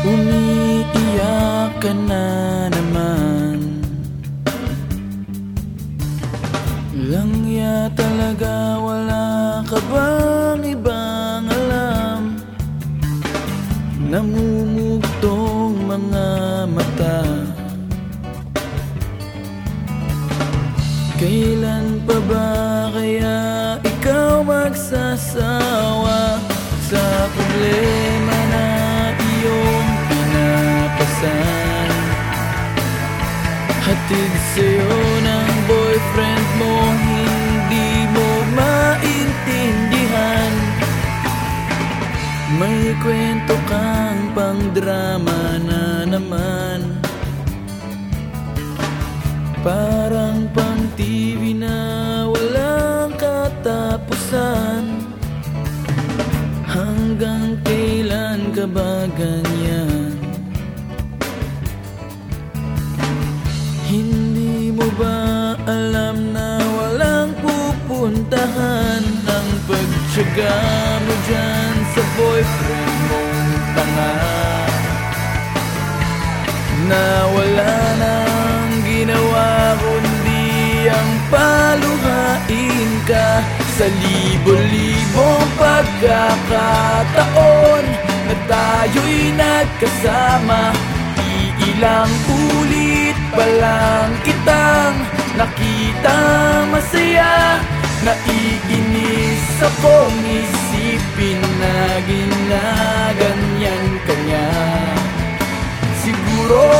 Umiiyak ka na naman. Langya talaga wala ka bang ibang alam? Namumugtong mga mata. Kailan pa ba kaya ikaw magsasawa pinapasan Hatid sa'yo ng boyfriend mo Hindi mo maintindihan. May kwento kang pang drama na naman. Parang pang TV na walang katapusan. Hanggang kailan ka ba ganyan? Ba alam na walang pupuntahan Ang pagtsaga mo dyan sa boyfriend mong tanga? Na wala nang ginawa kundi ang paluhain ka Sa libo-libong pagkakataon Na tayo'y nagkasama. Iilang ulit pa lang kitang nakita masaya. Naiinis akong isipin na ginaganyan kanya Siguro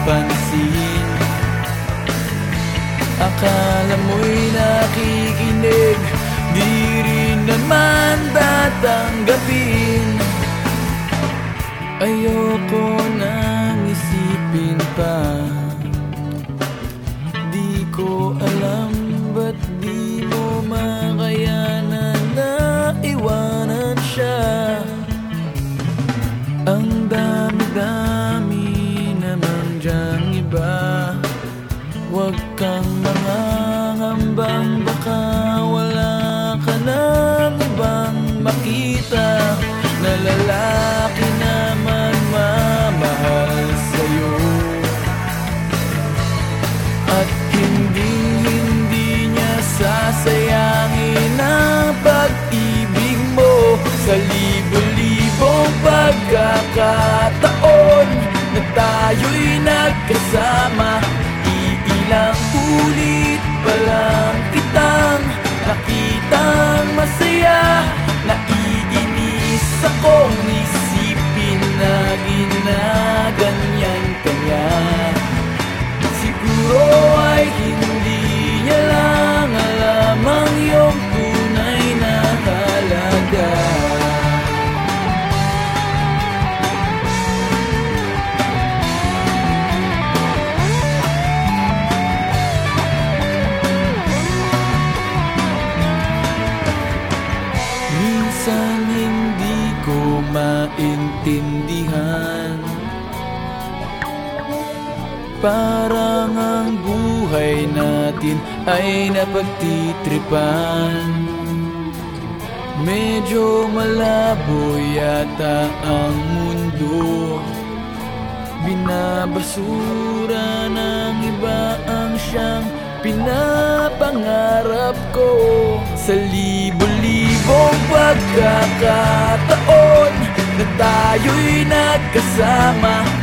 pinapansin Akala mo'y nakikinig Di rin naman tatanggapin. Ayoko pagkakataon Na tayo'y nagkasama. Iilang ulit pa lang kitang Nakitang masaya. Naiinis akong maintindihan Parang ang buhay natin ay napagtitripan. Medyo malabo yata ang mundo. Binabasura ng iba ang siyang pinapangarap ko. Sa libo-libong pagkakataon Na tayo'y nagkasama